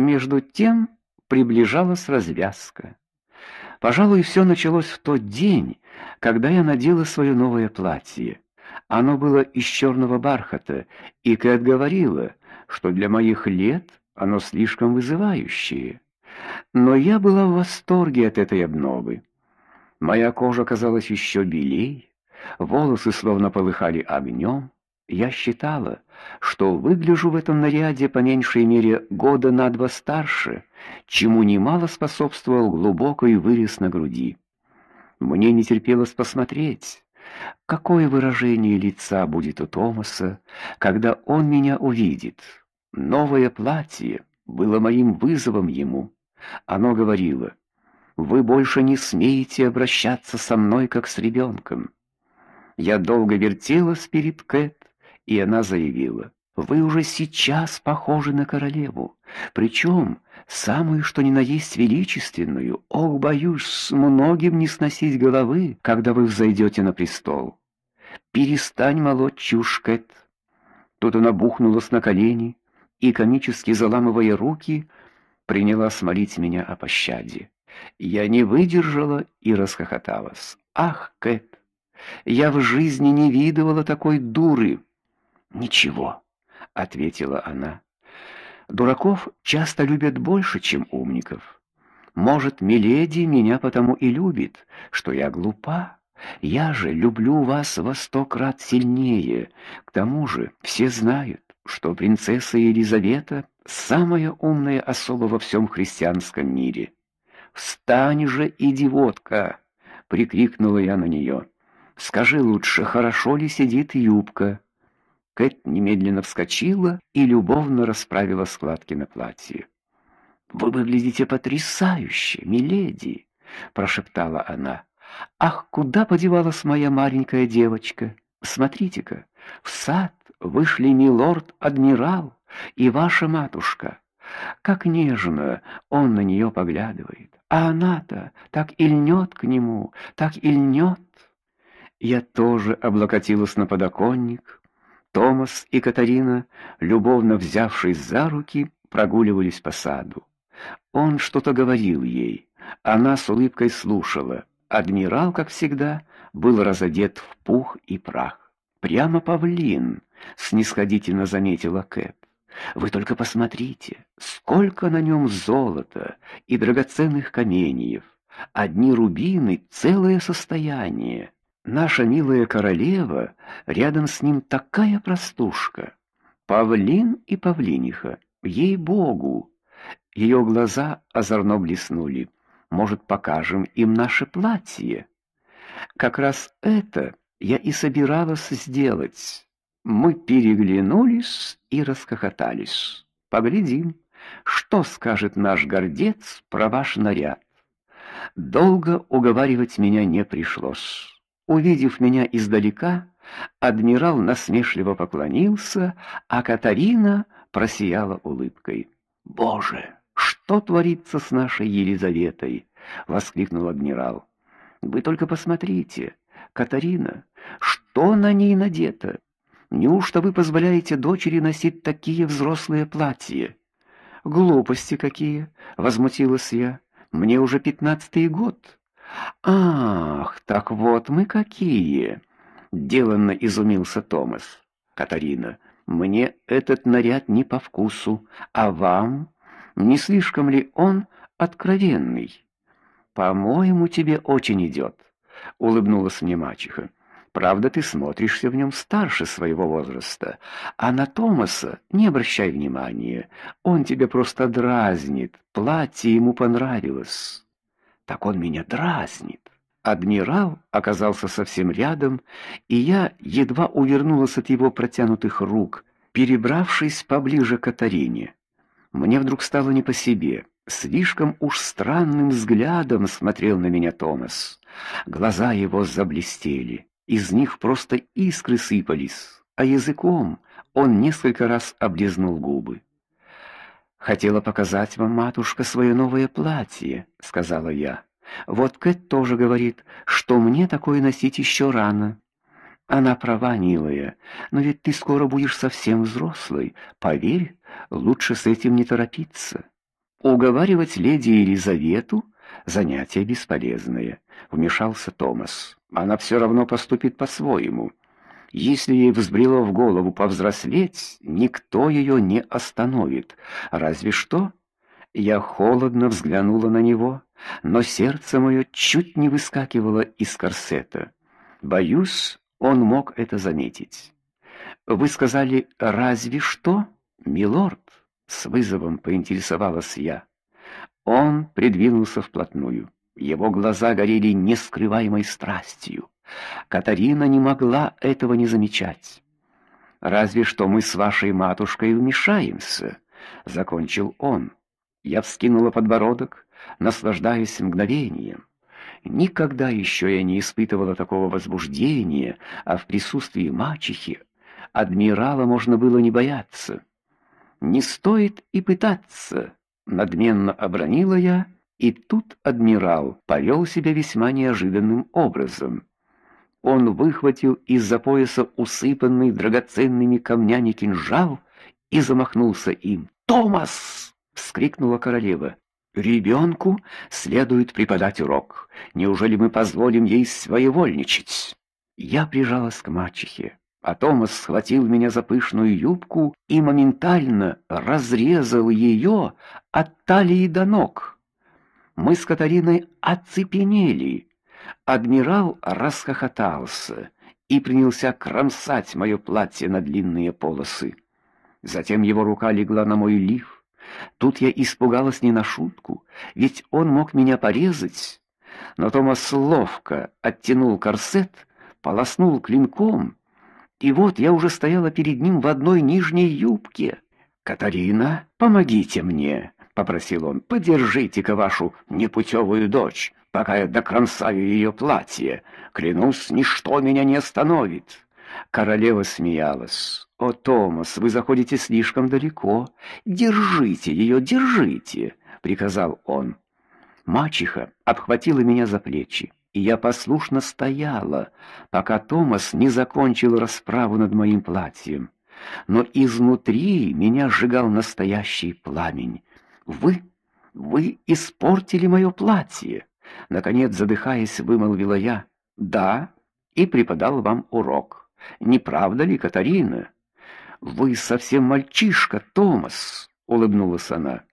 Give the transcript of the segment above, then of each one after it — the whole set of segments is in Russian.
Между тем приближалась развязка. Пожалуй, все началось в тот день, когда я надела свое новое платье. Оно было из черного бархата, и Кэт говорила, что для моих лет оно слишком вызывающее. Но я была в восторге от этой обновы. Моя кожа казалась еще белей, волосы словно полыхали огнем. Я считала, что выгляжу в этом наряде по меньшей мере года на два старше, чему немало способствовал глубокий вырез на груди. Мне не терпелось посмотреть, какое выражение лица будет у Томаса, когда он меня увидит. Новое платье было моим вызовом ему. Оно говорило: "Вы больше не смеете обращаться со мной как с ребенком». Я долго вертелась перед Кэт, и она заявила: "Вы уже сейчас похожи на королеву, причем самую что ни на есть величественную. Ох, боюсь, с многим не сносить головы, когда вы взойдете на престол. Перестань молоть чушь, Кэт". Тут она бухнулась на колени и комически заламывая руки, приняла смолить меня о пощаде. Я не выдержала и расхохоталась. Ах, Кэт, я в жизни не видывала такой дуры. Ничего, ответила она. Дураков часто любят больше, чем умников. Может, миледи меня потому и любит, что я глупа. Я же люблю вас во сто крат сильнее. К тому же, все знают, что принцесса Елизавета самая умная особа во всем христианском мире. "Встань же, идиотка", прикрикнула я на нее. "Скажи лучше, хорошо ли сидит юбка?" Кэт немедленно вскочила и любовно расправила складки на платье. "Вы выглядите потрясающе, миледи", прошептала она. "Ах, куда подевалась моя маленькая девочка? Смотрите-ка, в сад вышли милорд-адмирал и ваша матушка. Как нежно он на нее поглядывает. А она-то так и льнет к нему, так и льнет. Я тоже облокотилась на подоконник. Томас и Катарина, любовно взявшись за руки, прогуливались по саду. Он что-то говорил ей. Она с улыбкой слушала. Адмирал, как всегда, был разодет в пух и прах. Прямо павлин, снисходительно заметила Кэт. Вы только посмотрите, сколько на нем золота и драгоценных каменьев. Одни рубины целое состояние. Наша милая королева рядом с ним такая простушка. Павлин и павлиниха, ей-богу. Ее глаза озорно блеснули. Может, покажем им наше платье? Как раз это я и собиралась сделать. Мы переглянулись и расхохотались. Поглядим, что скажет наш гордец про ваш наряд. Долго уговаривать меня не пришлось. Увидев меня издалека, адмирал насмешливо поклонился, а Катарина просияла улыбкой. "Боже, что творится с нашей Елизаветой?" воскликнул адмирал. "Вы только посмотрите, Катарина, что на ней надето?" Неужто вы позволяете дочери носить такие взрослые платья? Глупости какие, возмутилась я. Мне уже пятнадцатый год. Ах, так вот мы какие, деланно изумился Томас. Катарина, мне этот наряд не по вкусу, а вам не слишком ли он откровенный? По-моему, тебе очень идет», — улыбнулась мне мачеха. Правда, ты смотришься в нем старше своего возраста, а на Томаса не обращай внимания. Он тебя просто дразнит. Платье ему понравилось. Так он меня дразнит. Адмирал оказался совсем рядом, и я едва увернулась от его протянутых рук, перебравшись поближе к Катарине. Мне вдруг стало не по себе. Слишком уж странным взглядом смотрел на меня Томас. Глаза его заблестели. Из них просто искры сыпались, а языком он несколько раз облизнул губы. Хотела показать вам, матушка, свое новое платье, сказала я. Вот Кэт тоже говорит, что мне такое носить еще рано. Она права, милая, но ведь ты скоро будешь совсем взрослой. Поверь, лучше с этим не торопиться. Уговаривать леди Елизавету занятие бесполезное, вмешался Томас. Она все равно поступит по-своему. Если ей взбрело в голову повзрослеть, никто ее не остановит. Разве что я холодно взглянула на него, но сердце мое чуть не выскакивало из корсета. Боюсь, он мог это заметить. Вы сказали: "Разве что, милорд?" с вызовом поинтересовалась я. Он придвинулся вплотную. Его глаза горели нескрываемой страстью. Катарина не могла этого не замечать. Разве что мы с вашей матушкой вмешаемся, закончил он. Я вскинула подбородок, наслаждаясь мгновением. Никогда еще я не испытывала такого возбуждения, а в присутствии мачехи адмирала можно было не бояться. Не стоит и пытаться, надменно обронила я, и тут адмирал повел себя весьма неожиданным образом. Он выхватил из-за пояса усыпанный драгоценными камнями кинжал и замахнулся им. "Томас!" вскрикнула королева. Ребенку следует преподать урок. Неужели мы позволим ей своевольничать? Я прижалась к мачехе, а Томас схватил меня за пышную юбку и моментально разрезал ее от талии до ног. Мы с Катариной оцепенели. Адмирал расхохотался и принялся кромсать мое платье на длинные полосы. Затем его рука легла на мой лиф, Тут я испугалась не на шутку, ведь он мог меня порезать. Но Томас ловко оттянул корсет, полоснул клинком, и вот я уже стояла перед ним в одной нижней юбке. "Катарина, помогите мне", попросил он. "Подержите-ка вашу непутевую дочь, пока я докромсаю ее платье. Клянусь, ничто меня не остановит". Королева смеялась. О, Томас, вы заходите слишком далеко. Держите ее, держите, приказал он. Мачеха обхватила меня за плечи, и я послушно стояла, пока Томас не закончил расправу над моим платьем. Но изнутри меня сжигал настоящий пламень. Вы, вы испортили мое платье, наконец задыхаясь, вымолвила я. Да, и преподал вам урок. Не правда ли, Катарина? Вы совсем мальчишка, Томас, улыбнулась она.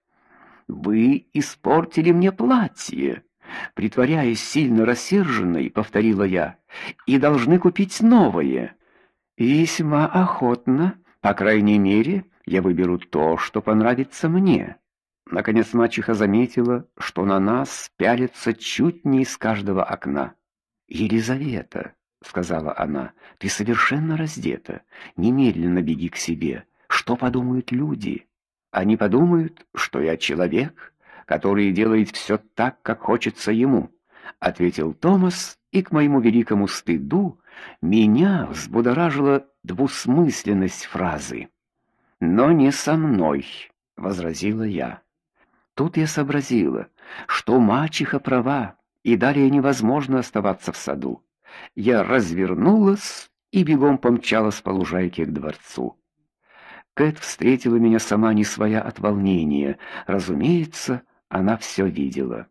Вы испортили мне платье, притворяясь сильно рассерженной, повторила я. И должны купить новое. Весьма охотно, по крайней мере, я выберу то, что понравится мне. Наконец мачеха заметила, что на нас пялится чуть не из каждого окна. Елизавета, сказала она. Ты совершенно раздета. Немедленно беги к себе. Что подумают люди? Они подумают, что я человек, который делает все так, как хочется ему, ответил Томас, и к моему великому стыду меня взбудоражила двусмысленность фразы. Но не со мной, возразила я. Тут я сообразила, что мачеха права, и далее невозможно оставаться в саду. Я развернулась и бегом помчалась по лужайке к дворцу. Кэт встретила меня сама не своя от волнения. Разумеется, она все видела.